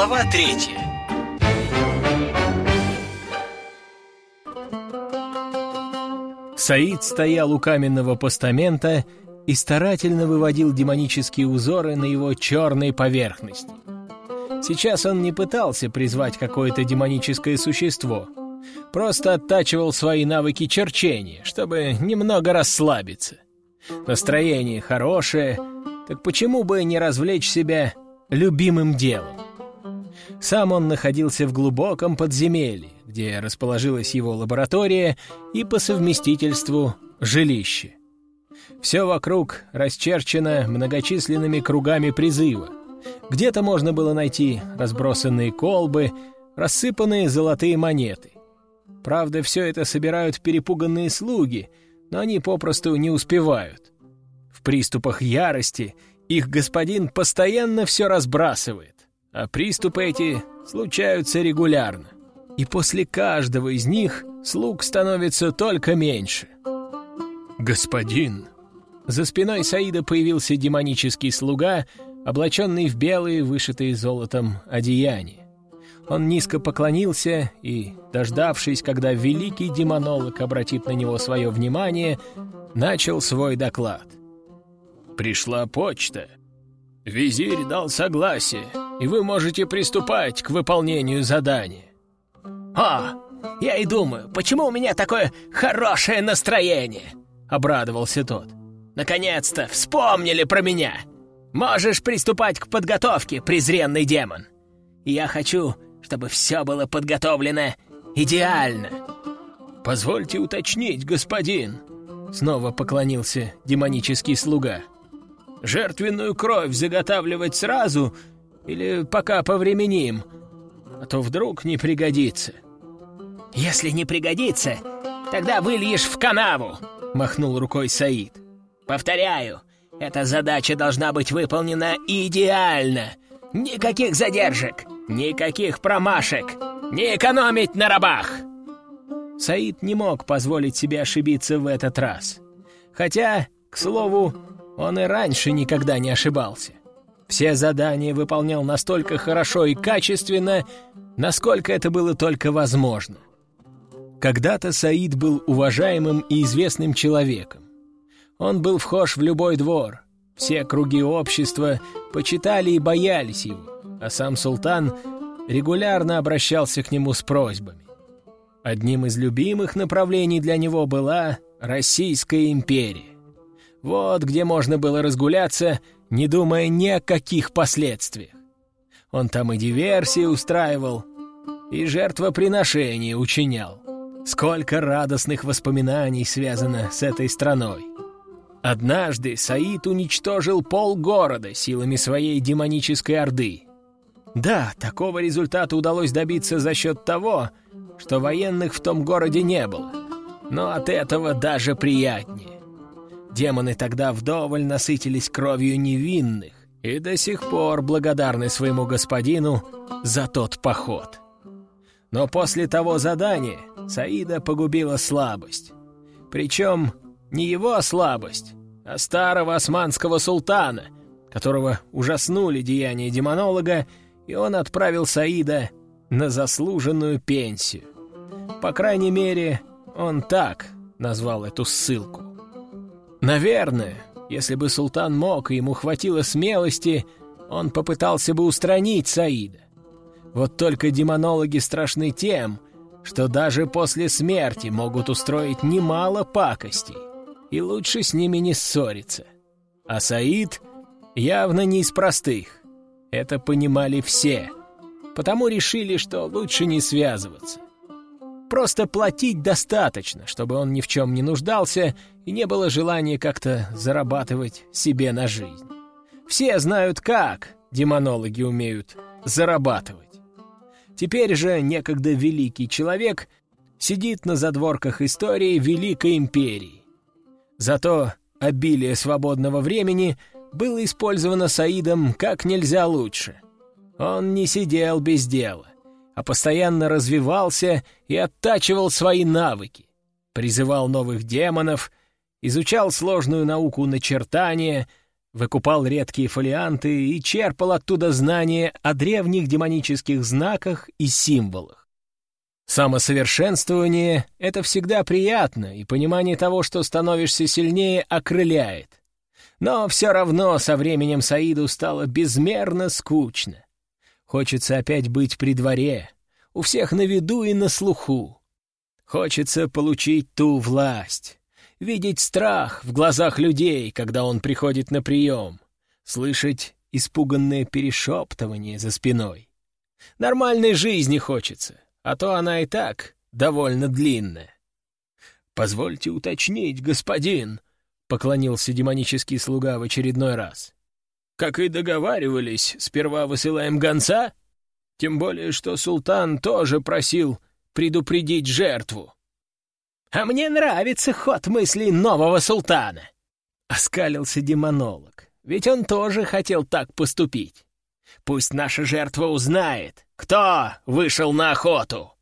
Глава третья Саид стоял у каменного постамента и старательно выводил демонические узоры на его черной поверхности. Сейчас он не пытался призвать какое-то демоническое существо, просто оттачивал свои навыки черчения, чтобы немного расслабиться. Настроение хорошее, так почему бы не развлечь себя любимым делом? Сам он находился в глубоком подземелье, где расположилась его лаборатория и по совместительству жилище. Все вокруг расчерчено многочисленными кругами призыва. Где-то можно было найти разбросанные колбы, рассыпанные золотые монеты. Правда, все это собирают перепуганные слуги, но они попросту не успевают. В приступах ярости их господин постоянно все разбрасывает, а приступы эти случаются регулярно. И после каждого из них слуг становится только меньше. «Господин!» За спиной Саида появился демонический слуга, облаченный в белые, вышитые золотом одеяния. Он низко поклонился и, дождавшись, когда великий демонолог обратит на него свое внимание, начал свой доклад. «Пришла почта. Визирь дал согласие, и вы можете приступать к выполнению задания». «О, я и думаю, почему у меня такое хорошее настроение?» — обрадовался тот. «Наконец-то вспомнили про меня! Можешь приступать к подготовке, презренный демон! Я хочу, чтобы все было подготовлено идеально!» «Позвольте уточнить, господин!» Снова поклонился демонический слуга. «Жертвенную кровь заготавливать сразу или пока повременим, а то вдруг не пригодится?» «Если не пригодится, тогда выльешь в канаву!» — махнул рукой Саид. «Повторяю, эта задача должна быть выполнена идеально. Никаких задержек, никаких промашек, не экономить на рабах!» Саид не мог позволить себе ошибиться в этот раз. Хотя, к слову, он и раньше никогда не ошибался. Все задания выполнял настолько хорошо и качественно, насколько это было только возможно. Когда-то Саид был уважаемым и известным человеком. Он был вхож в любой двор. Все круги общества почитали и боялись его, а сам султан регулярно обращался к нему с просьбами. Одним из любимых направлений для него была Российская империя. Вот где можно было разгуляться, не думая ни о каких последствиях. Он там и диверсии устраивал, и жертвоприношения учинял. Сколько радостных воспоминаний связано с этой страной. Однажды Саид уничтожил полгорода силами своей демонической орды. Да, такого результата удалось добиться за счет того, что военных в том городе не было. Но от этого даже приятнее. Демоны тогда вдоволь насытились кровью невинных и до сих пор благодарны своему господину за тот поход. Но после того задания Саида погубила слабость. Причем не его слабость, а старого османского султана, которого ужаснули деяния демонолога, и он отправил Саида на заслуженную пенсию. По крайней мере, он так назвал эту ссылку. Наверное, если бы султан мог и ему хватило смелости, он попытался бы устранить Саида. Вот только демонологи страшны тем, что даже после смерти могут устроить немало пакостей, и лучше с ними не ссориться. А Саид явно не из простых. Это понимали все, потому решили, что лучше не связываться. Просто платить достаточно, чтобы он ни в чем не нуждался и не было желания как-то зарабатывать себе на жизнь. Все знают, как демонологи умеют зарабатывать. Теперь же некогда великий человек сидит на задворках истории Великой Империи. Зато обилие свободного времени было использовано Саидом как нельзя лучше. Он не сидел без дела, а постоянно развивался и оттачивал свои навыки, призывал новых демонов, изучал сложную науку начертания, выкупал редкие фолианты и черпал оттуда знания о древних демонических знаках и символах. Самосовершенствование — это всегда приятно, и понимание того, что становишься сильнее, окрыляет. Но все равно со временем Саиду стало безмерно скучно. Хочется опять быть при дворе, у всех на виду и на слуху. Хочется получить ту власть, видеть страх в глазах людей, когда он приходит на прием, слышать испуганное перешептывание за спиной. Нормальной жизни хочется, а то она и так довольно длинная. «Позвольте уточнить, господин», — поклонился демонический слуга в очередной раз. «Как и договаривались, сперва высылаем гонца? Тем более, что султан тоже просил предупредить жертву». «А мне нравится ход мыслей нового султана», — оскалился демонолог. «Ведь он тоже хотел так поступить. Пусть наша жертва узнает, кто вышел на охоту.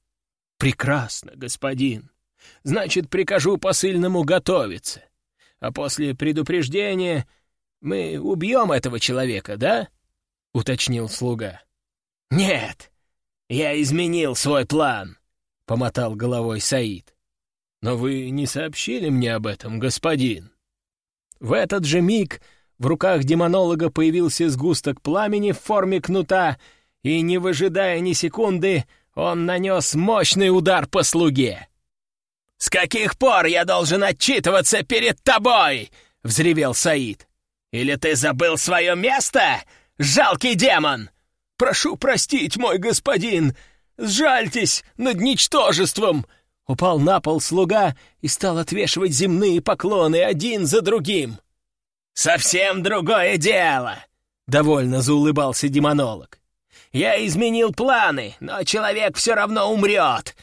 Прекрасно, господин. Значит, прикажу посыльному готовиться. А после предупреждения мы убьем этого человека, да? Уточнил слуга. Нет, я изменил свой план, помотал головой Саид. Но вы не сообщили мне об этом, господин. В этот же миг в руках демонолога появился сгусток пламени в форме кнута, и, не выжидая ни секунды, он нанес мощный удар по слуге. «С каких пор я должен отчитываться перед тобой?» — взревел Саид. «Или ты забыл свое место, жалкий демон?» «Прошу простить, мой господин! Сжальтесь над ничтожеством!» Упал на пол слуга и стал отвешивать земные поклоны один за другим. «Совсем другое дело!» — довольно заулыбался демонолог. «Я изменил планы, но человек все равно умрет.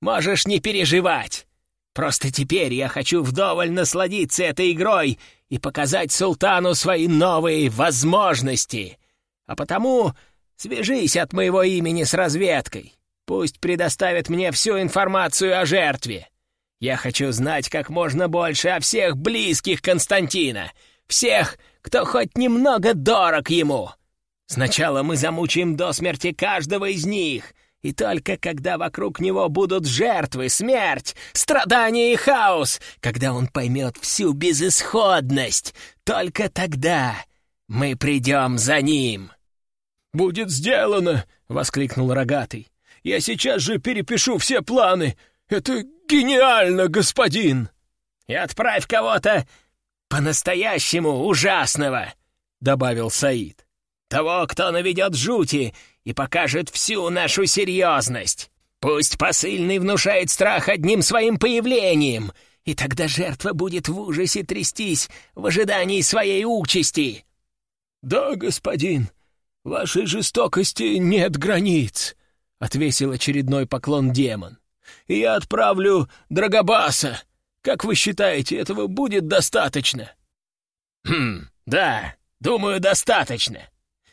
Можешь не переживать. Просто теперь я хочу вдоволь насладиться этой игрой и показать султану свои новые возможности. А потому свяжись от моего имени с разведкой. Пусть предоставят мне всю информацию о жертве. Я хочу знать как можно больше о всех близких Константина — всех, кто хоть немного дорог ему. Сначала мы замучаем до смерти каждого из них, и только когда вокруг него будут жертвы, смерть, страдания и хаос, когда он поймет всю безысходность, только тогда мы придем за ним». «Будет сделано!» — воскликнул Рогатый. «Я сейчас же перепишу все планы! Это гениально, господин!» «И отправь кого-то «По-настоящему ужасного!» — добавил Саид. «Того, кто наведет жути и покажет всю нашу серьезность. Пусть посыльный внушает страх одним своим появлением, и тогда жертва будет в ужасе трястись в ожидании своей участи». «Да, господин, вашей жестокости нет границ», — отвесил очередной поклон демон. «И я отправлю Драгобаса как вы считаете, этого будет достаточно?» «Хм, да, думаю, достаточно.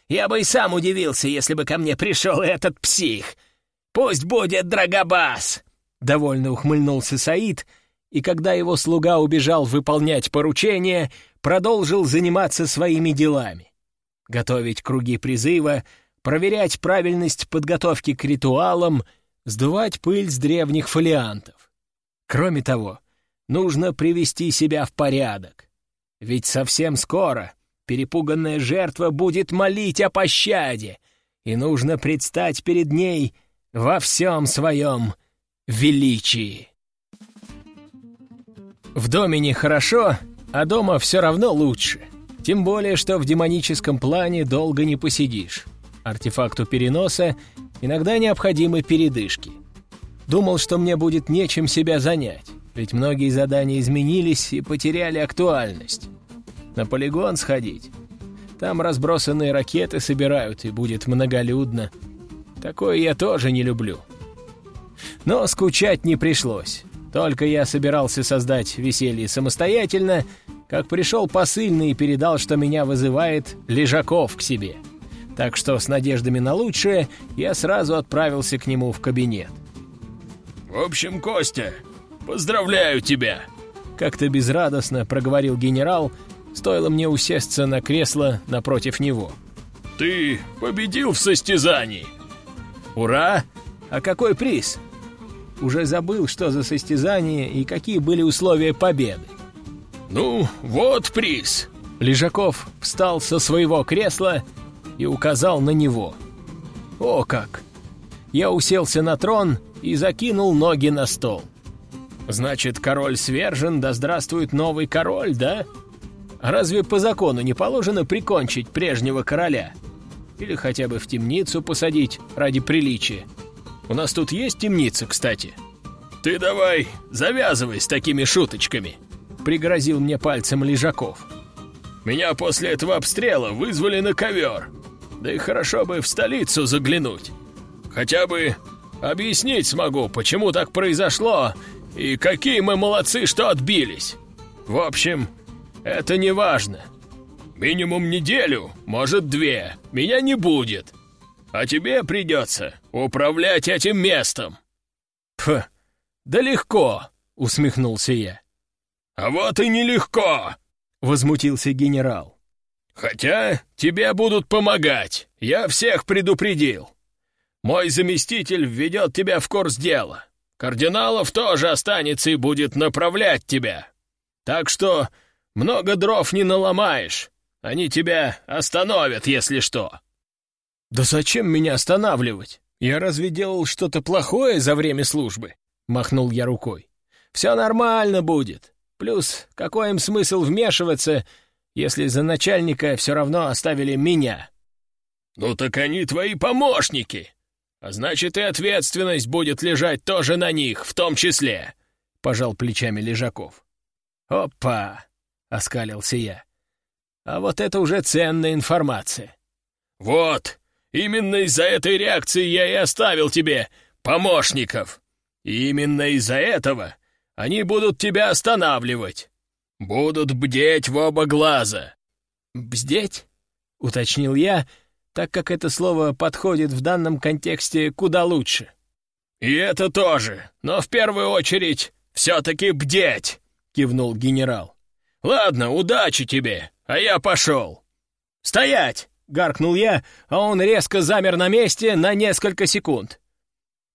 Я бы и сам удивился, если бы ко мне пришел этот псих. Пусть будет Драгобас!» Довольно ухмыльнулся Саид, и когда его слуга убежал выполнять поручение, продолжил заниматься своими делами. Готовить круги призыва, проверять правильность подготовки к ритуалам, сдувать пыль с древних фолиантов. Кроме того, Нужно привести себя в порядок. Ведь совсем скоро перепуганная жертва будет молить о пощаде, и нужно предстать перед ней во всем своем величии. В доме нехорошо, а дома все равно лучше. Тем более, что в демоническом плане долго не посидишь. Артефакту переноса иногда необходимы передышки. Думал, что мне будет нечем себя занять ведь многие задания изменились и потеряли актуальность. На полигон сходить. Там разбросанные ракеты собирают, и будет многолюдно. Такое я тоже не люблю. Но скучать не пришлось. Только я собирался создать веселье самостоятельно, как пришел посыльный и передал, что меня вызывает Лежаков к себе. Так что с надеждами на лучшее я сразу отправился к нему в кабинет. «В общем, Костя, «Поздравляю тебя!» Как-то безрадостно проговорил генерал, стоило мне усесться на кресло напротив него. «Ты победил в состязании!» «Ура! А какой приз?» Уже забыл, что за состязание и какие были условия победы. «Ну, вот приз!» Лежаков встал со своего кресла и указал на него. «О как!» Я уселся на трон и закинул ноги на стол. «Значит, король свержен, да здравствует новый король, да? Разве по закону не положено прикончить прежнего короля? Или хотя бы в темницу посадить ради приличия? У нас тут есть темница, кстати?» «Ты давай завязывай с такими шуточками!» Пригрозил мне пальцем Лежаков. «Меня после этого обстрела вызвали на ковер. Да и хорошо бы в столицу заглянуть. Хотя бы объяснить смогу, почему так произошло и какие мы молодцы, что отбились. В общем, это не важно. Минимум неделю, может две, меня не будет. А тебе придется управлять этим местом. Пф, да легко, усмехнулся я. А вот и нелегко, возмутился генерал. Хотя тебе будут помогать, я всех предупредил. Мой заместитель введет тебя в курс дела. Кардиналов тоже останется и будет направлять тебя. Так что много дров не наломаешь. Они тебя остановят, если что». «Да зачем меня останавливать? Я разве делал что-то плохое за время службы?» — махнул я рукой. «Все нормально будет. Плюс, какой им смысл вмешиваться, если за начальника все равно оставили меня?» «Ну так они твои помощники!» А значит, и ответственность будет лежать тоже на них, в том числе», — пожал плечами Лежаков. «Опа!» — оскалился я. «А вот это уже ценная информация». «Вот, именно из-за этой реакции я и оставил тебе помощников. И именно из-за этого они будут тебя останавливать. Будут бдеть в оба глаза». «Бздеть?» — уточнил я, — так как это слово подходит в данном контексте куда лучше. «И это тоже, но в первую очередь все-таки бдеть!» — кивнул генерал. «Ладно, удачи тебе, а я пошел!» «Стоять!» — гаркнул я, а он резко замер на месте на несколько секунд.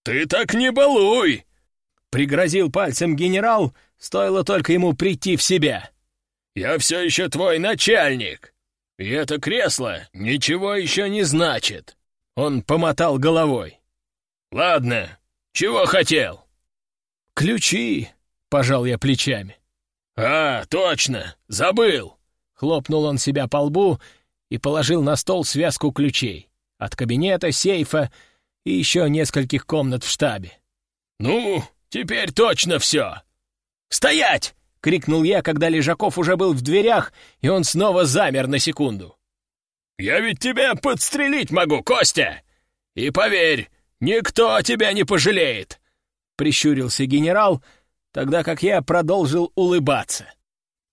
«Ты так не балуй!» — пригрозил пальцем генерал, стоило только ему прийти в себя. «Я все еще твой начальник!» И это кресло ничего еще не значит. Он помотал головой. Ладно, чего хотел? Ключи, пожал я плечами. А, точно, забыл. Хлопнул он себя по лбу и положил на стол связку ключей. От кабинета, сейфа и еще нескольких комнат в штабе. «Ну, теперь точно все!» «Стоять!» — крикнул я, когда Лежаков уже был в дверях, и он снова замер на секунду. «Я ведь тебя подстрелить могу, Костя! И поверь, никто тебя не пожалеет!» — прищурился генерал, тогда как я продолжил улыбаться.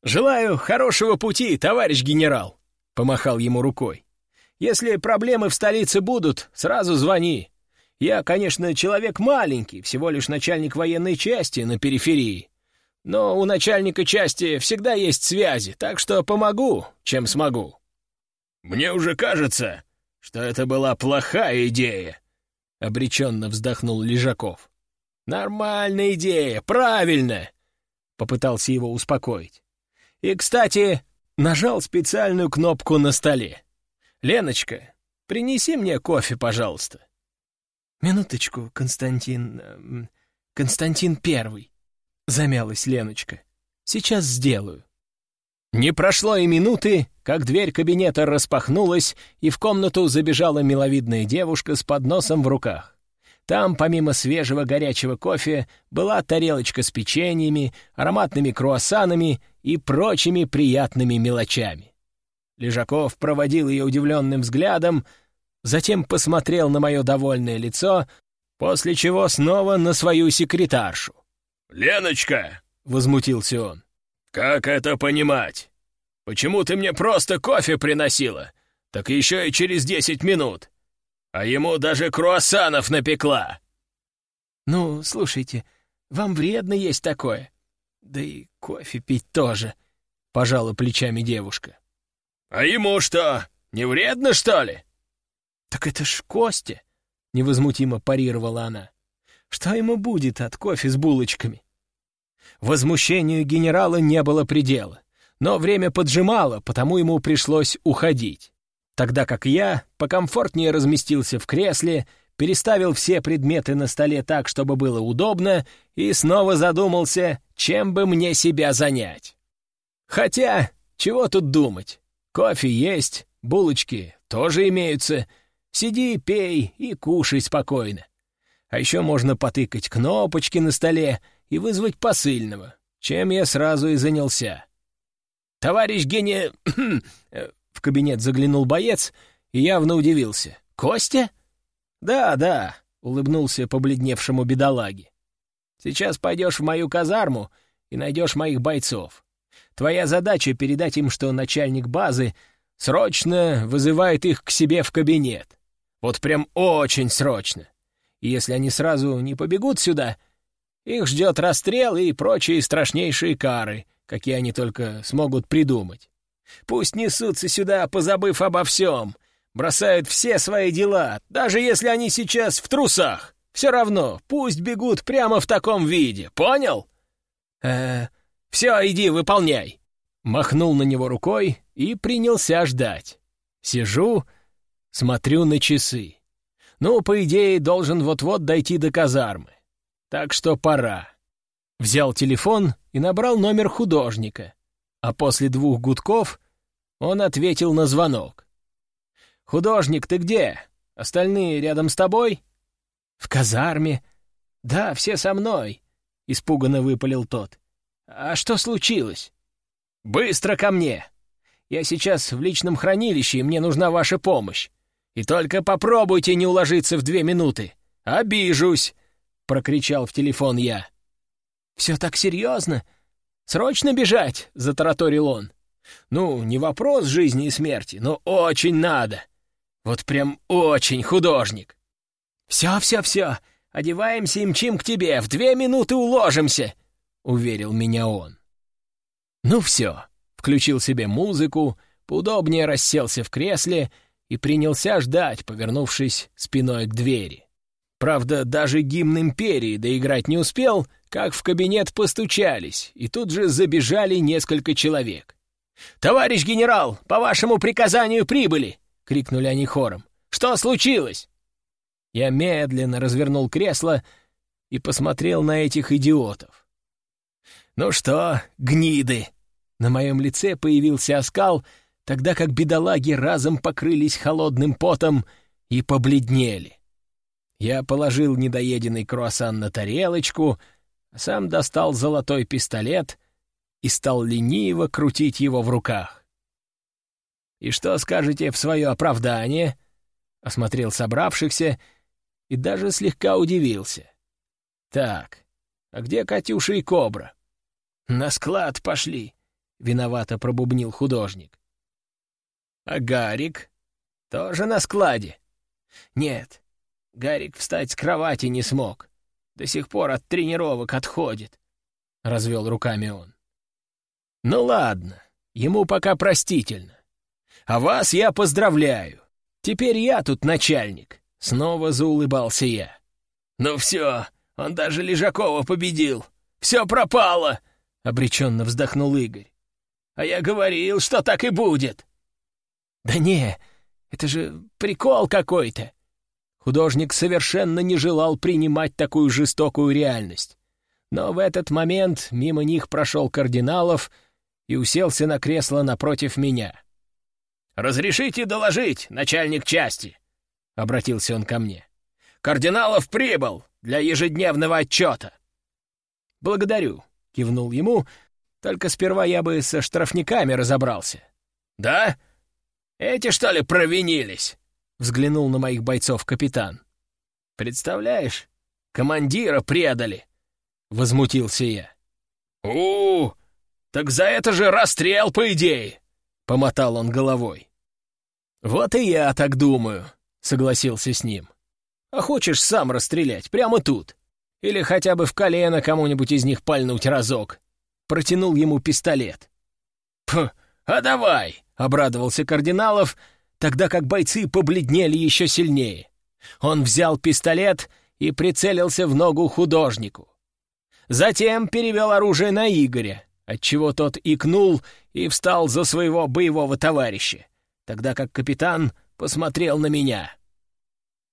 «Желаю хорошего пути, товарищ генерал!» — помахал ему рукой. «Если проблемы в столице будут, сразу звони. Я, конечно, человек маленький, всего лишь начальник военной части на периферии. Но у начальника части всегда есть связи, так что помогу, чем смогу». «Мне уже кажется, что это была плохая идея», — обреченно вздохнул Лежаков. «Нормальная идея, правильно!» — попытался его успокоить. «И, кстати, нажал специальную кнопку на столе. Леночка, принеси мне кофе, пожалуйста». «Минуточку, Константин... Эм, Константин Первый», Замялась Леночка. «Сейчас сделаю». Не прошло и минуты, как дверь кабинета распахнулась, и в комнату забежала миловидная девушка с подносом в руках. Там, помимо свежего горячего кофе, была тарелочка с печеньями, ароматными круассанами и прочими приятными мелочами. Лежаков проводил ее удивленным взглядом, затем посмотрел на мое довольное лицо, после чего снова на свою секретаршу. «Леночка!» — возмутился он. «Как это понимать? Почему ты мне просто кофе приносила? Так еще и через десять минут. А ему даже круассанов напекла!» «Ну, слушайте, вам вредно есть такое. Да и кофе пить тоже», — пожала плечами девушка. «А ему что, не вредно, что ли?» «Так это ж Костя!» — невозмутимо парировала она. «Что ему будет от кофе с булочками?» Возмущению генерала не было предела, но время поджимало, потому ему пришлось уходить. Тогда как я покомфортнее разместился в кресле, переставил все предметы на столе так, чтобы было удобно, и снова задумался, чем бы мне себя занять. Хотя, чего тут думать? Кофе есть, булочки тоже имеются. Сиди, пей и кушай спокойно. А еще можно потыкать кнопочки на столе и вызвать посыльного, чем я сразу и занялся. «Товарищ гения...» Кабинет заглянул боец и явно удивился. «Костя?» «Да, да», — улыбнулся побледневшему бедолаге. «Сейчас пойдешь в мою казарму и найдешь моих бойцов. Твоя задача — передать им, что начальник базы срочно вызывает их к себе в кабинет. Вот прям очень срочно. И если они сразу не побегут сюда, их ждет расстрел и прочие страшнейшие кары, какие они только смогут придумать. Пусть несутся сюда, позабыв обо всем, бросают все свои дела, даже если они сейчас в трусах. Все равно, пусть бегут прямо в таком виде, понял? э все, иди, выполняй!» Махнул на него рукой и принялся ждать. Сижу, смотрю на часы. Ну, по идее, должен вот-вот дойти до казармы. Так что пора. Взял телефон и набрал номер художника. А после двух гудков он ответил на звонок. «Художник, ты где? Остальные рядом с тобой?» «В казарме». «Да, все со мной», — испуганно выпалил тот. «А что случилось?» «Быстро ко мне! Я сейчас в личном хранилище, и мне нужна ваша помощь. И только попробуйте не уложиться в две минуты. Обижусь!» — прокричал в телефон я. «Все так серьезно? Срочно бежать?» — затараторил он. «Ну, не вопрос жизни и смерти, но очень надо. Вот прям очень художник». «Все, все, все, одеваемся и мчим к тебе, в две минуты уложимся!» — уверил меня он. Ну все, включил себе музыку, поудобнее расселся в кресле и принялся ждать, повернувшись спиной к двери. Правда, даже гимн империи доиграть не успел, как в кабинет постучались, и тут же забежали несколько человек. «Товарищ генерал, по вашему приказанию прибыли!» — крикнули они хором. «Что случилось?» Я медленно развернул кресло и посмотрел на этих идиотов. «Ну что, гниды?» На моем лице появился оскал, тогда как бедолаги разом покрылись холодным потом и побледнели. Я положил недоеденный круассан на тарелочку, а сам достал золотой пистолет и стал лениво крутить его в руках. «И что скажете в свое оправдание?» — осмотрел собравшихся и даже слегка удивился. «Так, а где Катюша и Кобра?» «На склад пошли», — виновато пробубнил художник. «А Гарик? Тоже на складе?» «Нет, Гарик встать с кровати не смог. До сих пор от тренировок отходит», — развел руками он. «Ну ладно, ему пока простительно. А вас я поздравляю. Теперь я тут начальник», — снова заулыбался я. «Ну все, он даже Лежакова победил. Все пропало!» — обреченно вздохнул Игорь. «А я говорил, что так и будет!» «Да не, это же прикол какой-то!» Художник совершенно не желал принимать такую жестокую реальность. Но в этот момент мимо них прошел Кардиналов и уселся на кресло напротив меня. «Разрешите доложить, начальник части?» — обратился он ко мне. «Кардиналов прибыл для ежедневного отчета». «Благодарю», — кивнул ему. «Только сперва я бы со штрафниками разобрался». «Да? Эти, что ли, провинились?» — взглянул на моих бойцов капитан. «Представляешь, командира предали!» — возмутился я. у, -у так за это же расстрел, по идее!» — помотал он головой. «Вот и я так думаю», — согласился с ним. «А хочешь сам расстрелять, прямо тут?» Или хотя бы в колено кому-нибудь из них пальнуть разок. Протянул ему пистолет. Фу, а давай!» — обрадовался Кардиналов, тогда как бойцы побледнели еще сильнее. Он взял пистолет и прицелился в ногу художнику. Затем перевел оружие на Игоря, отчего тот икнул и встал за своего боевого товарища, тогда как капитан посмотрел на меня.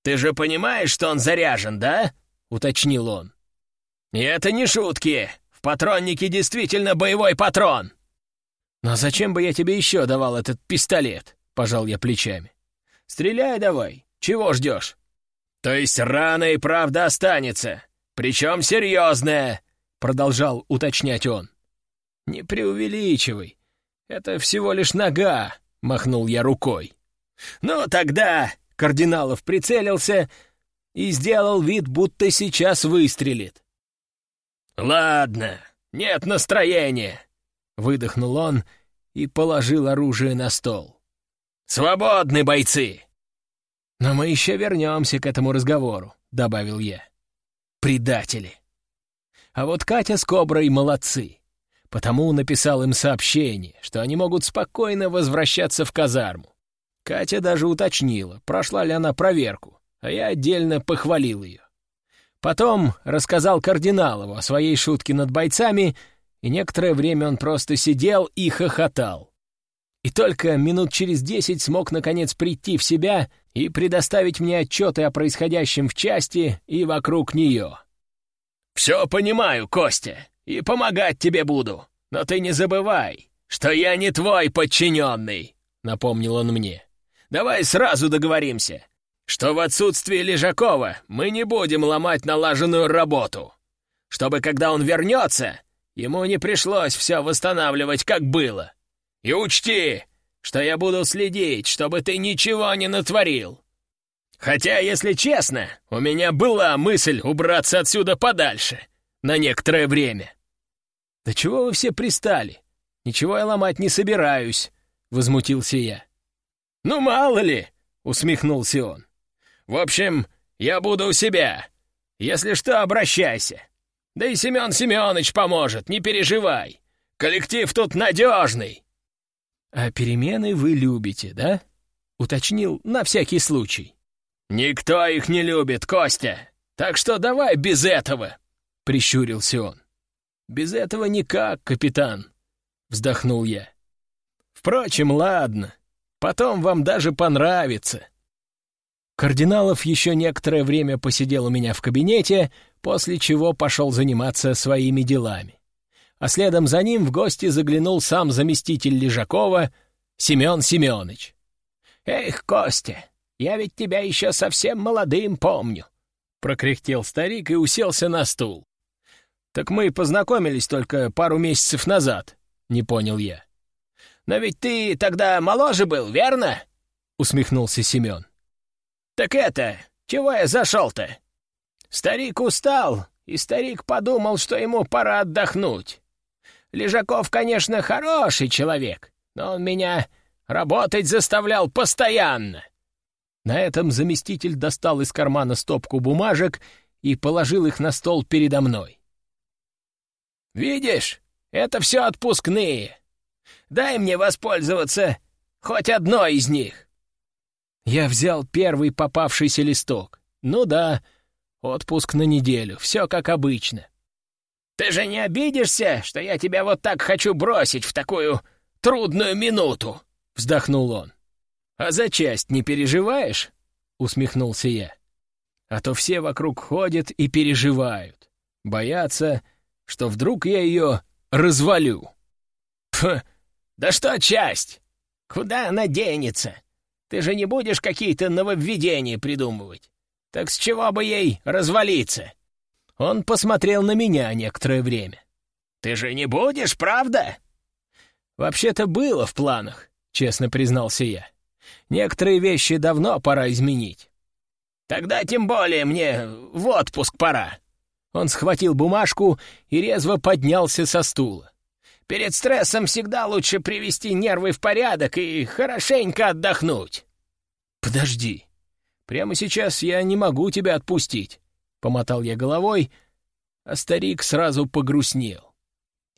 «Ты же понимаешь, что он заряжен, да?» — уточнил он. «И это не шутки. В патроннике действительно боевой патрон!» «Но зачем бы я тебе еще давал этот пистолет?» — пожал я плечами. «Стреляй давай. Чего ждешь?» «То есть рана и правда останется, причем серьезная!» — продолжал уточнять он. «Не преувеличивай. Это всего лишь нога», — махнул я рукой. «Ну, тогда...» — Кардиналов прицелился и сделал вид, будто сейчас выстрелит. «Ладно, нет настроения», — выдохнул он и положил оружие на стол. «Свободны, бойцы!» «Но мы еще вернемся к этому разговору», — добавил я. «Предатели!» А вот Катя с Коброй молодцы. Потому написал им сообщение, что они могут спокойно возвращаться в казарму. Катя даже уточнила, прошла ли она проверку, а я отдельно похвалил ее. Потом рассказал Кардиналову о своей шутке над бойцами, и некоторое время он просто сидел и хохотал. И только минут через десять смог наконец прийти в себя и предоставить мне отчеты о происходящем в части и вокруг нее. «Все понимаю, Костя, и помогать тебе буду, но ты не забывай, что я не твой подчиненный», — напомнил он мне. «Давай сразу договоримся, что в отсутствие Лежакова мы не будем ломать налаженную работу, чтобы, когда он вернется, ему не пришлось все восстанавливать, как было. И учти, что я буду следить, чтобы ты ничего не натворил. Хотя, если честно, у меня была мысль убраться отсюда подальше, на некоторое время. «Да чего вы все пристали? Ничего я ломать не собираюсь», — возмутился я. «Ну, мало ли», — усмехнулся он. «В общем, я буду у себя. Если что, обращайся. Да и Семен Семенович поможет, не переживай. Коллектив тут надежный». «А перемены вы любите, да?» — уточнил на всякий случай. «Никто их не любит, Костя, так что давай без этого!» — прищурился он. «Без этого никак, капитан», — вздохнул я. «Впрочем, ладно, потом вам даже понравится». Кардиналов еще некоторое время посидел у меня в кабинете, после чего пошел заниматься своими делами. А следом за ним в гости заглянул сам заместитель Лежакова Семен Семенович. «Эх, Костя, я ведь тебя еще совсем молодым помню», — прокряхтел старик и уселся на стул. «Так мы познакомились только пару месяцев назад», — не понял я. «Но ведь ты тогда моложе был, верно?» — усмехнулся Семен. «Так это, чего я зашел-то?» Старик устал, и старик подумал, что ему пора отдохнуть. Лежаков, конечно, хороший человек, но он меня работать заставлял постоянно. На этом заместитель достал из кармана стопку бумажек и положил их на стол передо мной. «Видишь, это все отпускные. Дай мне воспользоваться хоть одной из них». Я взял первый попавшийся листок. Ну да, отпуск на неделю, все как обычно. «Ты же не обидишься, что я тебя вот так хочу бросить в такую трудную минуту?» — вздохнул он. «А за часть не переживаешь?» — усмехнулся я. «А то все вокруг ходят и переживают. Боятся, что вдруг я ее развалю». «Пф, да что часть? Куда она денется? Ты же не будешь какие-то нововведения придумывать. Так с чего бы ей развалиться?» Он посмотрел на меня некоторое время. «Ты же не будешь, правда?» «Вообще-то было в планах», — честно признался я. Некоторые вещи давно пора изменить. Тогда тем более мне в отпуск пора. Он схватил бумажку и резво поднялся со стула. Перед стрессом всегда лучше привести нервы в порядок и хорошенько отдохнуть. Подожди. Прямо сейчас я не могу тебя отпустить. Помотал я головой, а старик сразу погрустнел.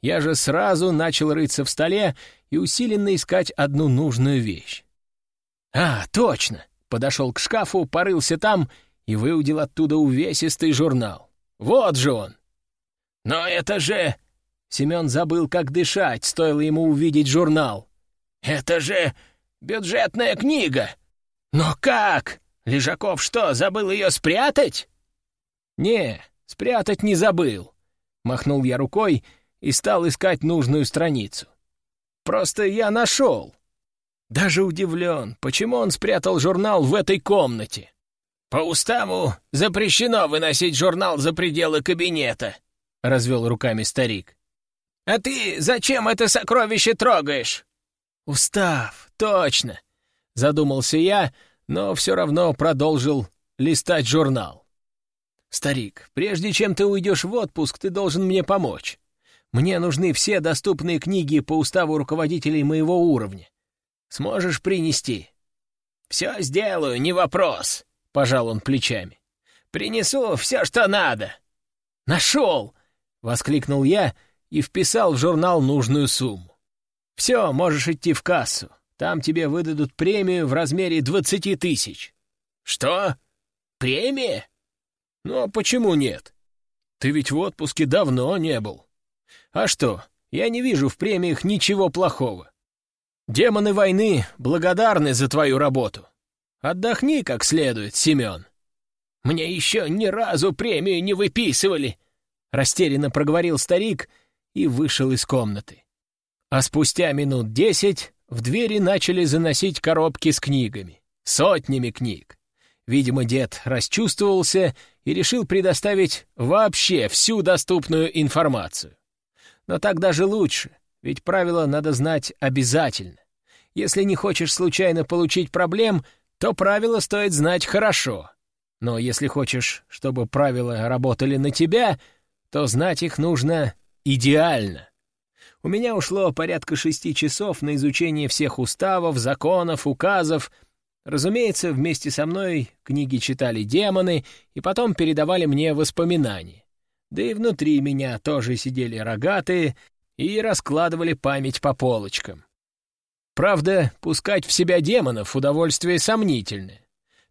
Я же сразу начал рыться в столе и усиленно искать одну нужную вещь. А, точно! Подошел к шкафу, порылся там и выудил оттуда увесистый журнал. Вот же он! Но это же... Семен забыл, как дышать, стоило ему увидеть журнал. «Это же бюджетная книга! Но как? Лежаков что, забыл ее спрятать?» «Не, спрятать не забыл», — махнул я рукой и стал искать нужную страницу. «Просто я нашел». Даже удивлен, почему он спрятал журнал в этой комнате. «По уставу запрещено выносить журнал за пределы кабинета», — развел руками старик. «А ты зачем это сокровище трогаешь?» «Устав, точно!» — задумался я, но все равно продолжил листать журнал. «Старик, прежде чем ты уйдешь в отпуск, ты должен мне помочь. Мне нужны все доступные книги по уставу руководителей моего уровня. Сможешь принести?» «Все сделаю, не вопрос», — пожал он плечами. «Принесу все, что надо». «Нашел!» — воскликнул я и вписал в журнал нужную сумму. «Все, можешь идти в кассу. Там тебе выдадут премию в размере двадцати тысяч». «Что? Премия?» «Ну, а почему нет? Ты ведь в отпуске давно не был. А что, я не вижу в премиях ничего плохого. Демоны войны благодарны за твою работу. Отдохни как следует, Семен». «Мне еще ни разу премию не выписывали», — растерянно проговорил старик и вышел из комнаты. А спустя минут десять в двери начали заносить коробки с книгами, сотнями книг. Видимо, дед расчувствовался и решил предоставить вообще всю доступную информацию. Но так даже лучше, ведь правила надо знать обязательно. Если не хочешь случайно получить проблем, то правила стоит знать хорошо. Но если хочешь, чтобы правила работали на тебя, то знать их нужно идеально. У меня ушло порядка шести часов на изучение всех уставов, законов, указов. Разумеется, вместе со мной книги читали демоны и потом передавали мне воспоминания. Да и внутри меня тоже сидели рогатые и раскладывали память по полочкам. Правда, пускать в себя демонов удовольствие сомнительное,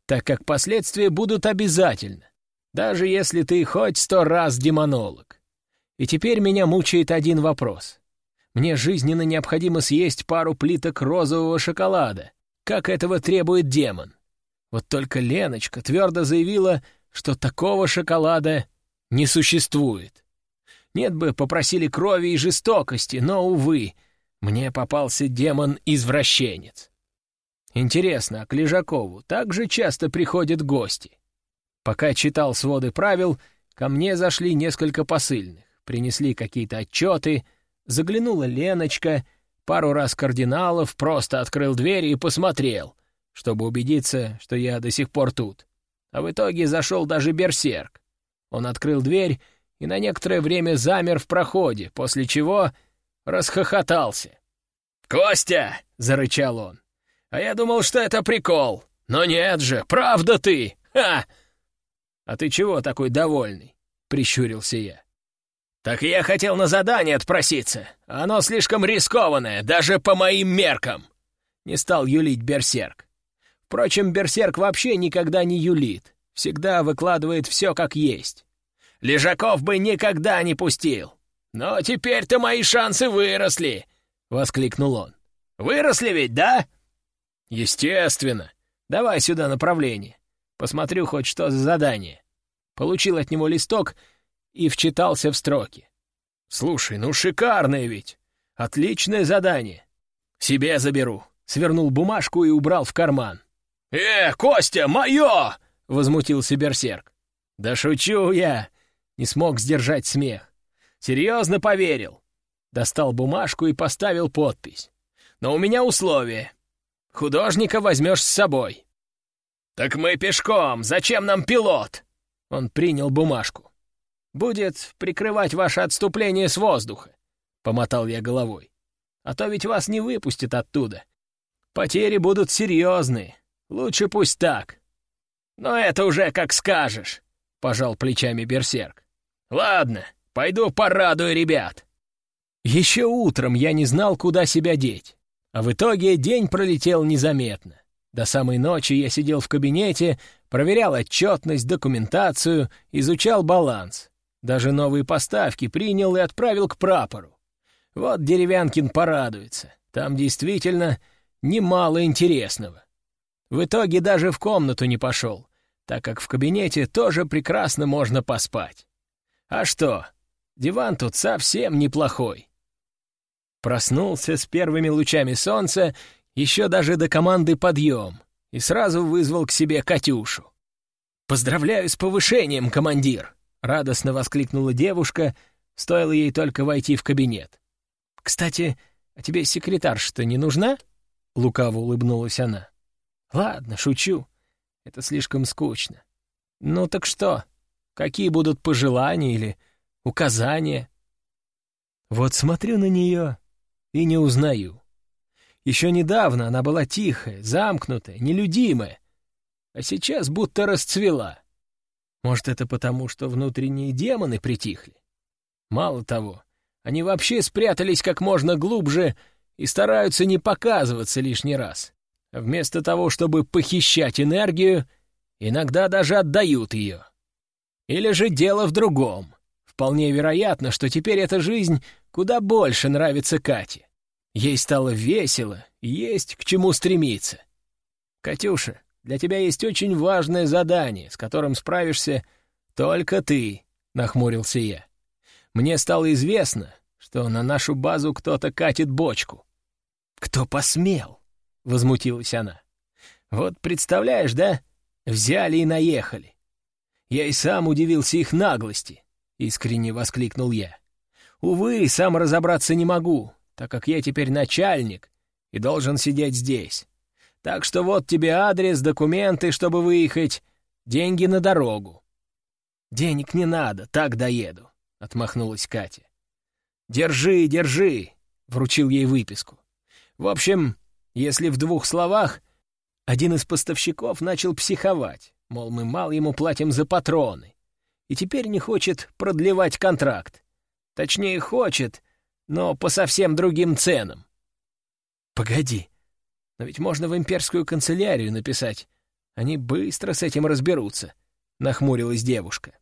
так как последствия будут обязательно, даже если ты хоть сто раз демонолог. И теперь меня мучает один вопрос. Мне жизненно необходимо съесть пару плиток розового шоколада, как этого требует демон. Вот только Леночка твердо заявила, что такого шоколада не существует. Нет бы попросили крови и жестокости, но, увы, мне попался демон-извращенец. Интересно, а к Лежакову также часто приходят гости? Пока читал своды правил, ко мне зашли несколько посыльных принесли какие-то отчеты, заглянула Леночка, пару раз кардиналов, просто открыл дверь и посмотрел, чтобы убедиться, что я до сих пор тут. А в итоге зашел даже берсерк. Он открыл дверь и на некоторое время замер в проходе, после чего расхохотался. «Костя!» — зарычал он. «А я думал, что это прикол. Но нет же, правда ты! Ха!» «А ты чего такой довольный?» — прищурился я. «Так я хотел на задание отпроситься. Оно слишком рискованное, даже по моим меркам!» Не стал юлить Берсерк. Впрочем, Берсерк вообще никогда не юлит. Всегда выкладывает все как есть. Лежаков бы никогда не пустил. «Но теперь-то мои шансы выросли!» — воскликнул он. «Выросли ведь, да?» «Естественно. Давай сюда направление. Посмотрю хоть что за задание». Получил от него листок — и вчитался в строки. «Слушай, ну шикарное ведь! Отличное задание! Себе заберу!» Свернул бумажку и убрал в карман. «Э, Костя, мое!» — возмутился берсерк. «Да шучу я!» — не смог сдержать смех. «Серьезно поверил!» Достал бумажку и поставил подпись. «Но у меня условие. Художника возьмешь с собой». «Так мы пешком, зачем нам пилот?» Он принял бумажку будет прикрывать ваше отступление с воздуха», — помотал я головой. «А то ведь вас не выпустят оттуда. Потери будут серьезные. Лучше пусть так». «Но это уже как скажешь», — пожал плечами берсерк. «Ладно, пойду порадую ребят». Еще утром я не знал, куда себя деть, а в итоге день пролетел незаметно. До самой ночи я сидел в кабинете, проверял отчетность, документацию, изучал баланс. Даже новые поставки принял и отправил к прапору. Вот Деревянкин порадуется. Там действительно немало интересного. В итоге даже в комнату не пошел, так как в кабинете тоже прекрасно можно поспать. А что, диван тут совсем неплохой. Проснулся с первыми лучами солнца еще даже до команды «Подъем» и сразу вызвал к себе Катюшу. «Поздравляю с повышением, командир!» — радостно воскликнула девушка, стоило ей только войти в кабинет. «Кстати, а тебе секретарша-то не нужна?» — лукаво улыбнулась она. «Ладно, шучу. Это слишком скучно. Ну так что? Какие будут пожелания или указания?» Вот смотрю на нее и не узнаю. Еще недавно она была тихая, замкнутая, нелюдимая, а сейчас будто расцвела. Может, это потому, что внутренние демоны притихли? Мало того, они вообще спрятались как можно глубже и стараются не показываться лишний раз. Вместо того, чтобы похищать энергию, иногда даже отдают ее. Или же дело в другом. Вполне вероятно, что теперь эта жизнь куда больше нравится Кате. Ей стало весело, есть к чему стремиться. «Катюша, для тебя есть очень важное задание, с которым справишься только ты», — нахмурился я. «Мне стало известно, что на нашу базу кто-то катит бочку». «Кто посмел?» — возмутилась она. «Вот представляешь, да? Взяли и наехали». Я и сам удивился их наглости, — искренне воскликнул я. «Увы, сам разобраться не могу, так как я теперь начальник и должен сидеть здесь. Так что вот тебе адрес, документы, чтобы выехать, деньги на дорогу». «Денег не надо, так доеду», — отмахнулась Катя. «Держи, держи», — вручил ей выписку. В общем, если в двух словах, один из поставщиков начал психовать, мол, мы мало ему платим за патроны, и теперь не хочет продлевать контракт. Точнее, хочет, но по совсем другим ценам. Погоди, но ведь можно в имперскую канцелярию написать. Они быстро с этим разберутся, — нахмурилась девушка.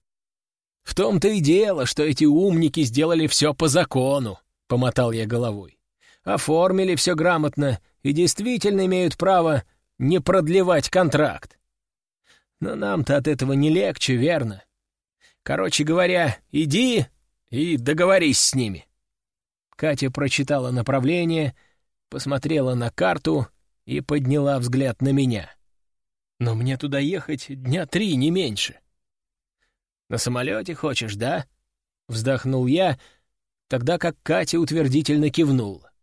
В том-то и дело, что эти умники сделали все по закону, — помотал я головой. Оформили все грамотно и действительно имеют право не продлевать контракт. Но нам-то от этого не легче, верно? Короче говоря, иди и договорись с ними. Катя прочитала направление, посмотрела на карту и подняла взгляд на меня. «Но мне туда ехать дня три, не меньше». «На самолете хочешь, да?» — вздохнул я, тогда как Катя утвердительно кивнула.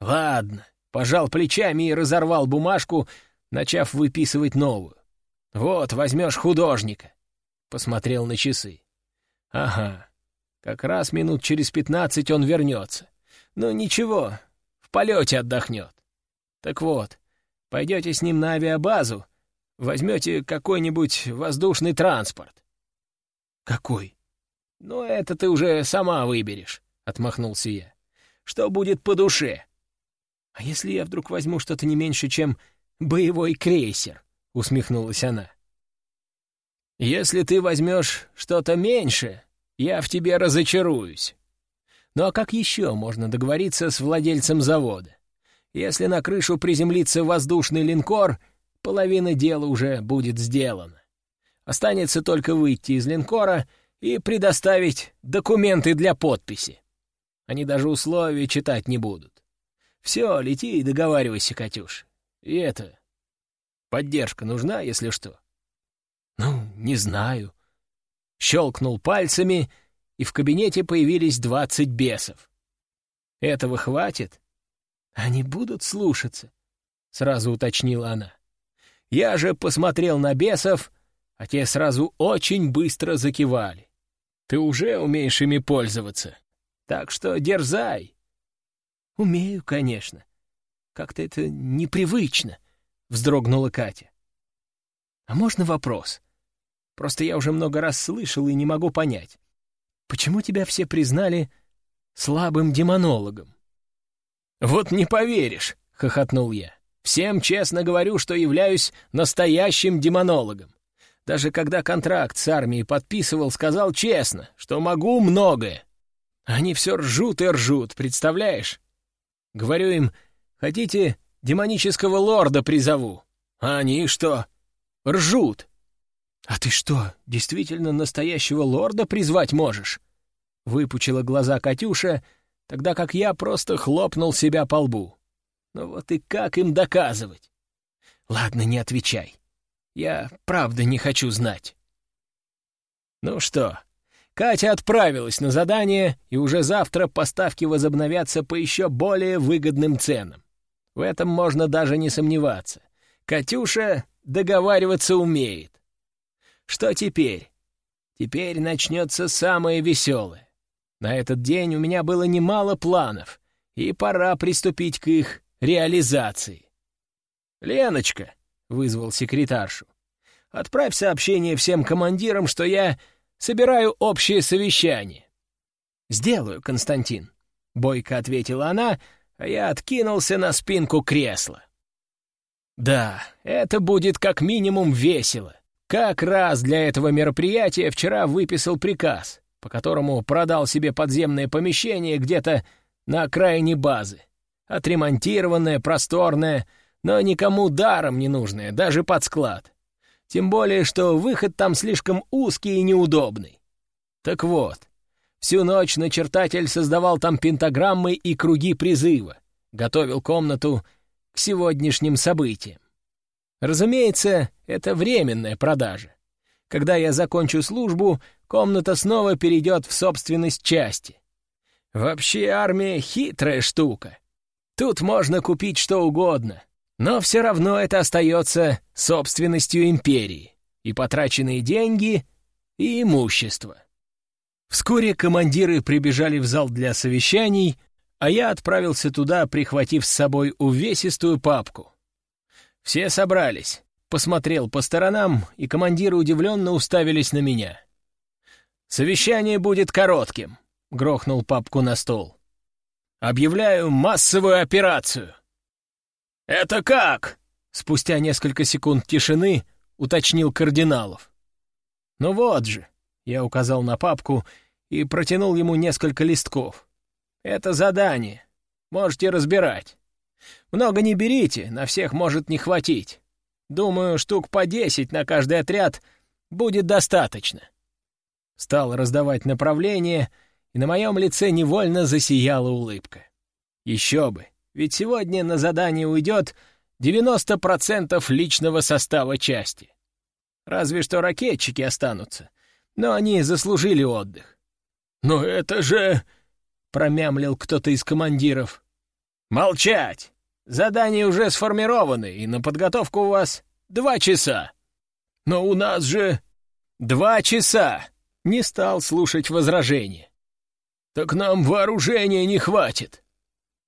«Ладно», — пожал плечами и разорвал бумажку, начав выписывать новую. «Вот, возьмешь художника», — посмотрел на часы. «Ага, как раз минут через пятнадцать он вернется. Ну ничего, в полете отдохнет. Так вот, пойдете с ним на авиабазу, возьмете какой-нибудь воздушный транспорт. Какой? Ну, это ты уже сама выберешь, отмахнулся я. Что будет по душе? А если я вдруг возьму что-то не меньше, чем боевой крейсер? Усмехнулась она. Если ты возьмешь что-то меньше, я в тебе разочаруюсь. Ну а как еще можно договориться с владельцем завода? Если на крышу приземлится воздушный линкор, половина дела уже будет сделана. Останется только выйти из линкора и предоставить документы для подписи. Они даже условия читать не будут. Все, лети и договаривайся, Катюш. И это... Поддержка нужна, если что? Ну, не знаю щелкнул пальцами, и в кабинете появились двадцать бесов. «Этого хватит?» «Они будут слушаться», — сразу уточнила она. Я же посмотрел на бесов, а те сразу очень быстро закивали. «Ты уже умеешь ими пользоваться, так что дерзай». «Умею, конечно. Как-то это непривычно», — вздрогнула Катя. «А можно вопрос?» Просто я уже много раз слышал и не могу понять. Почему тебя все признали слабым демонологом. «Вот не поверишь», — хохотнул я. «Всем честно говорю, что являюсь настоящим демонологом. Даже когда контракт с армией подписывал, сказал честно, что могу многое. Они все ржут и ржут, представляешь? Говорю им, хотите, демонического лорда призову? А они что? Ржут. «А ты что, действительно настоящего лорда призвать можешь?» Выпучила глаза Катюша, тогда как я просто хлопнул себя по лбу. Ну вот и как им доказывать? Ладно, не отвечай. Я правда не хочу знать. Ну что, Катя отправилась на задание, и уже завтра поставки возобновятся по еще более выгодным ценам. В этом можно даже не сомневаться. Катюша договариваться умеет. Что теперь? Теперь начнется самое веселое. На этот день у меня было немало планов, и пора приступить к их реализации. «Леночка», — вызвал секретаршу, — «отправь сообщение всем командирам, что я собираю общее совещание». «Сделаю, Константин», — бойко ответила она, а я откинулся на спинку кресла. «Да, это будет как минимум весело. Как раз для этого мероприятия вчера выписал приказ, по которому продал себе подземное помещение где-то на окраине базы. Отремонтированное, просторное, но никому даром не нужное, даже под склад. Тем более, что выход там слишком узкий и неудобный. Так вот, всю ночь начертатель создавал там пентаграммы и круги призыва, готовил комнату к сегодняшним событиям. Разумеется, это временная продажа. Когда я закончу службу, комната снова перейдет в собственность части. Вообще армия — хитрая штука. Тут можно купить что угодно, но все равно это остается собственностью империи. И потраченные деньги, и имущество. Вскоре командиры прибежали в зал для совещаний, а я отправился туда, прихватив с собой увесистую папку. Все собрались. Посмотрел по сторонам, и командиры удивленно уставились на меня. «Совещание будет коротким», — грохнул папку на стол. «Объявляю массовую операцию». «Это как?» — спустя несколько секунд тишины уточнил Кардиналов. «Ну вот же», — я указал на папку и протянул ему несколько листков. «Это задание. Можете разбирать». Много не берите, на всех может не хватить. Думаю, штук по десять на каждый отряд будет достаточно. Стал раздавать направление, и на моем лице невольно засияла улыбка. Еще бы, ведь сегодня на задание уйдет 90% личного состава части. Разве что ракетчики останутся, но они заслужили отдых. «Но это же...» — промямлил кто-то из командиров. «Молчать! Задания уже сформированы, и на подготовку у вас два часа. Но у нас же два часа. Не стал слушать возражения. Так нам вооружения не хватит.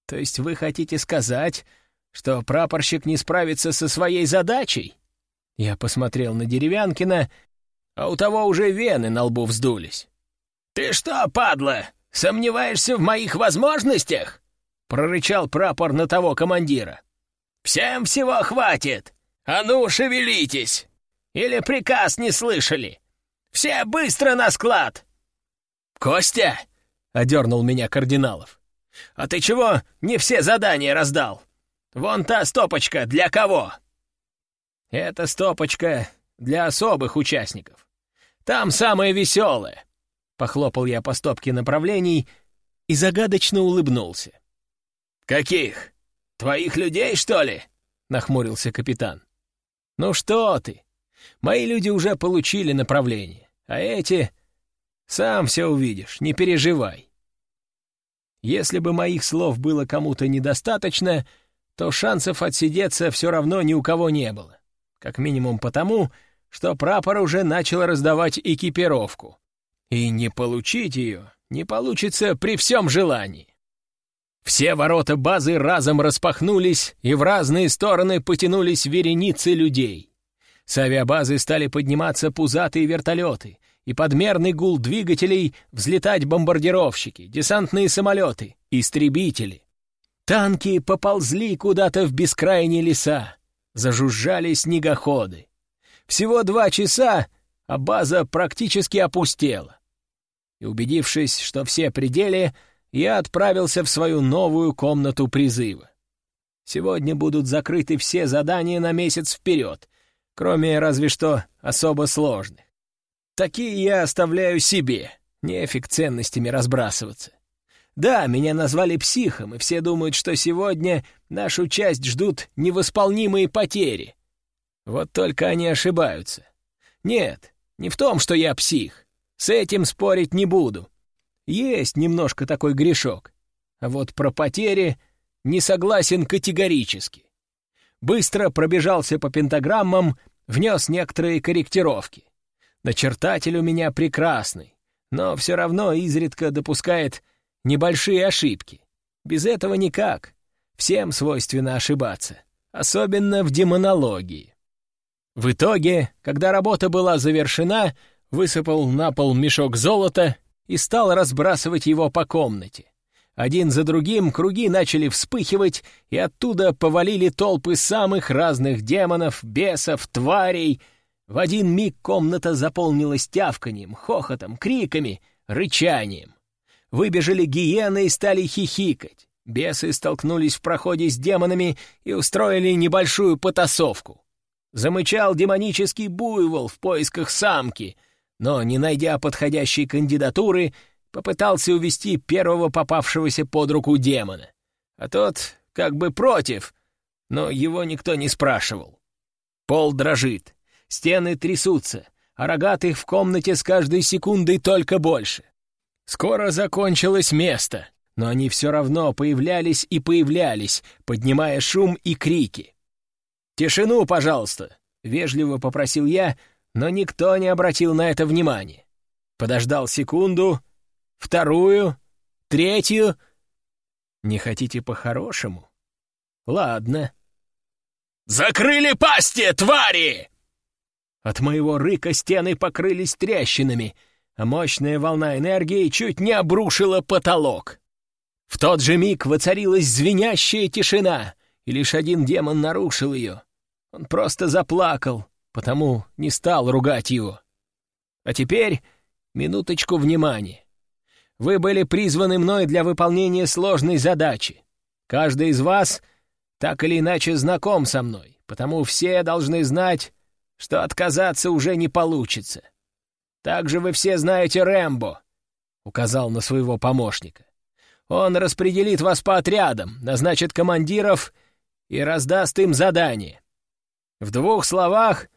То есть вы хотите сказать, что прапорщик не справится со своей задачей? Я посмотрел на Деревянкина, а у того уже вены на лбу вздулись. «Ты что, падла, сомневаешься в моих возможностях?» Прорычал прапор на того командира. «Всем всего хватит! А ну, шевелитесь! Или приказ не слышали? Все быстро на склад!» «Костя!» — одернул меня кардиналов. «А ты чего не все задания раздал? Вон та стопочка для кого?» «Это стопочка для особых участников. Там самое веселое!» Похлопал я по стопке направлений и загадочно улыбнулся. «Каких? Твоих людей, что ли?» — нахмурился капитан. «Ну что ты? Мои люди уже получили направление, а эти... Сам все увидишь, не переживай». Если бы моих слов было кому-то недостаточно, то шансов отсидеться все равно ни у кого не было. Как минимум потому, что прапор уже начал раздавать экипировку. И не получить ее не получится при всем желании. Все ворота базы разом распахнулись, и в разные стороны потянулись вереницы людей. С авиабазы стали подниматься пузатые вертолеты, и подмерный гул двигателей взлетать бомбардировщики, десантные самолеты, истребители. Танки поползли куда-то в бескрайние леса, зажужжали снегоходы. Всего два часа, а база практически опустела. И убедившись, что все пределы, я отправился в свою новую комнату призыва. Сегодня будут закрыты все задания на месяц вперед, кроме разве что особо сложных. Такие я оставляю себе, нефиг ценностями разбрасываться. Да, меня назвали психом, и все думают, что сегодня нашу часть ждут невосполнимые потери. Вот только они ошибаются. Нет, не в том, что я псих. С этим спорить не буду. Есть немножко такой грешок. А вот про потери не согласен категорически. Быстро пробежался по пентаграммам, внес некоторые корректировки. Начертатель у меня прекрасный, но все равно изредка допускает небольшие ошибки. Без этого никак. Всем свойственно ошибаться, особенно в демонологии. В итоге, когда работа была завершена, высыпал на пол мешок золота и стал разбрасывать его по комнате. Один за другим круги начали вспыхивать, и оттуда повалили толпы самых разных демонов, бесов, тварей. В один миг комната заполнилась тявканьем, хохотом, криками, рычанием. Выбежали гиены и стали хихикать. Бесы столкнулись в проходе с демонами и устроили небольшую потасовку. Замычал демонический буйвол в поисках самки, но, не найдя подходящей кандидатуры, попытался увести первого попавшегося под руку демона. А тот как бы против, но его никто не спрашивал. Пол дрожит, стены трясутся, а рогатых в комнате с каждой секундой только больше. Скоро закончилось место, но они все равно появлялись и появлялись, поднимая шум и крики. «Тишину, пожалуйста!» — вежливо попросил я, но никто не обратил на это внимания. Подождал секунду, вторую, третью. Не хотите по-хорошему? Ладно. «Закрыли пасти, твари!» От моего рыка стены покрылись трещинами, а мощная волна энергии чуть не обрушила потолок. В тот же миг воцарилась звенящая тишина, и лишь один демон нарушил ее. Он просто заплакал, потому не стал ругать его. А теперь минуточку внимания. Вы были призваны мной для выполнения сложной задачи. Каждый из вас так или иначе знаком со мной, потому все должны знать, что отказаться уже не получится. Также вы все знаете Рэмбо, — указал на своего помощника. Он распределит вас по отрядам, назначит командиров и раздаст им задание. В двух словах,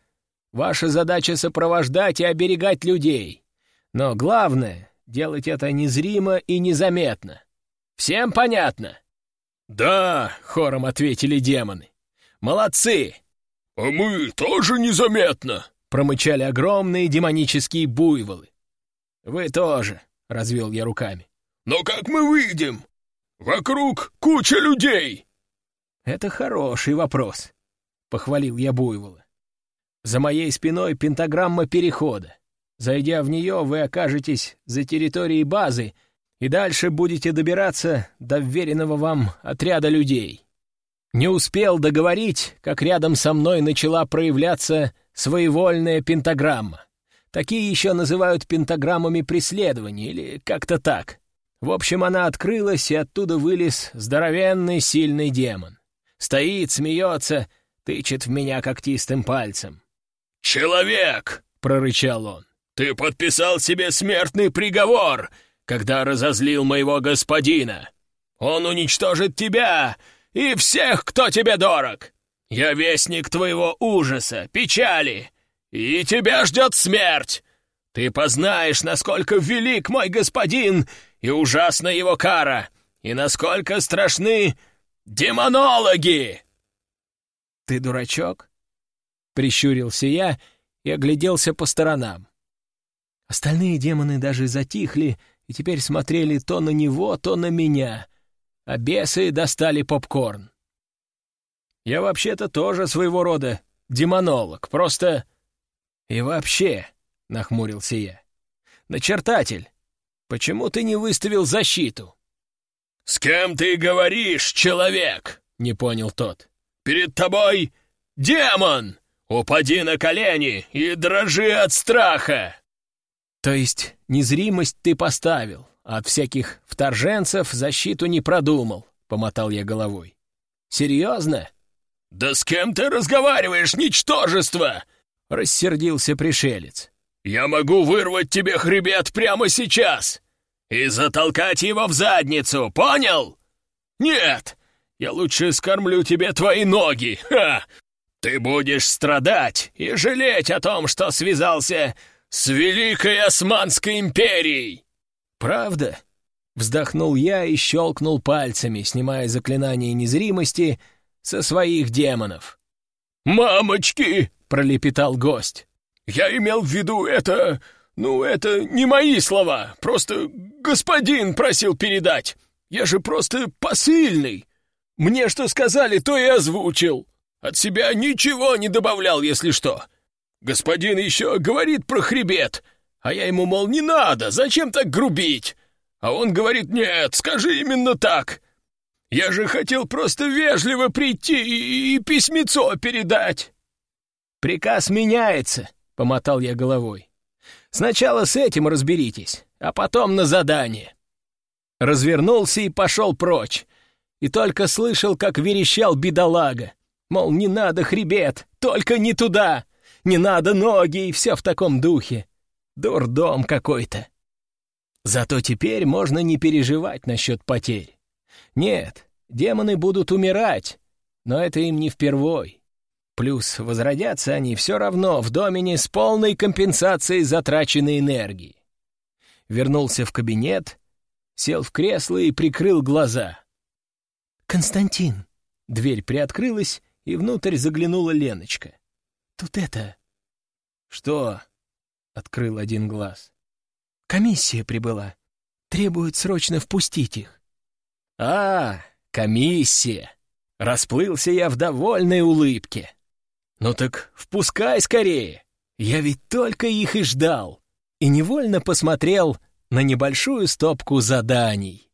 ваша задача сопровождать и оберегать людей. Но главное — делать это незримо и незаметно. Всем понятно? «Да», — хором ответили демоны. «Молодцы!» «А мы тоже незаметно!» — промычали огромные демонические буйволы. «Вы тоже», — развел я руками. «Но как мы выйдем? Вокруг куча людей!» «Это хороший вопрос», — похвалил я буйвола. «За моей спиной пентаграмма перехода. Зайдя в нее, вы окажетесь за территорией базы и дальше будете добираться до вверенного вам отряда людей. Не успел договорить, как рядом со мной начала проявляться своевольная пентаграмма. Такие еще называют пентаграммами преследования или как-то так. В общем, она открылась, и оттуда вылез здоровенный сильный демон. Стоит, смеется, тычет в меня когтистым пальцем. «Человек!» — прорычал он. «Ты подписал себе смертный приговор, когда разозлил моего господина. Он уничтожит тебя и всех, кто тебе дорог. Я вестник твоего ужаса, печали, и тебя ждет смерть. Ты познаешь, насколько велик мой господин и ужасна его кара, и насколько страшны демонологи!» «Ты дурачок?» — прищурился я и огляделся по сторонам. Остальные демоны даже затихли и теперь смотрели то на него, то на меня, а бесы достали попкорн. Я вообще-то тоже своего рода демонолог, просто... И вообще, — нахмурился я, начертатель, почему ты не выставил защиту?» «С кем ты говоришь, человек?» — не понял тот. «Перед тобой демон! Упади на колени и дрожи от страха!» «То есть незримость ты поставил, а от всяких вторженцев защиту не продумал?» — помотал я головой. «Серьезно?» «Да с кем ты разговариваешь, ничтожество?» — рассердился пришелец. «Я могу вырвать тебе хребет прямо сейчас и затолкать его в задницу, понял? Нет, я лучше скормлю тебе твои ноги, ха! Ты будешь страдать и жалеть о том, что связался с Великой Османской империей!» «Правда?» — вздохнул я и щелкнул пальцами, снимая заклинание незримости со своих демонов. «Мамочки!» — пролепетал гость. «Я имел в виду это... Ну, это не мои слова, просто господин просил передать. Я же просто посыльный. Мне что сказали, то и озвучил. От себя ничего не добавлял, если что. Господин еще говорит про хребет, а я ему, мол, не надо, зачем так грубить? А он говорит, нет, скажи именно так. Я же хотел просто вежливо прийти и, и письмецо передать. Приказ меняется, — помотал я головой. Сначала с этим разберитесь, а потом на задание. Развернулся и пошел прочь. И только слышал, как верещал бедолага. Мол, не надо хребет, только не туда. Не надо ноги и все в таком духе. Дурдом какой-то. Зато теперь можно не переживать насчет потерь. Нет, демоны будут умирать, но это им не впервой. Плюс возродятся они все равно в домене с полной компенсацией затраченной энергии. Вернулся в кабинет, сел в кресло и прикрыл глаза. «Константин!» Дверь приоткрылась, и внутрь заглянула Леночка. «Тут это...» «Что?» — открыл один глаз. «Комиссия прибыла. Требуют срочно впустить их». «А, комиссия!» Расплылся я в довольной улыбке. «Ну так впускай скорее! Я ведь только их и ждал!» И невольно посмотрел на небольшую стопку заданий.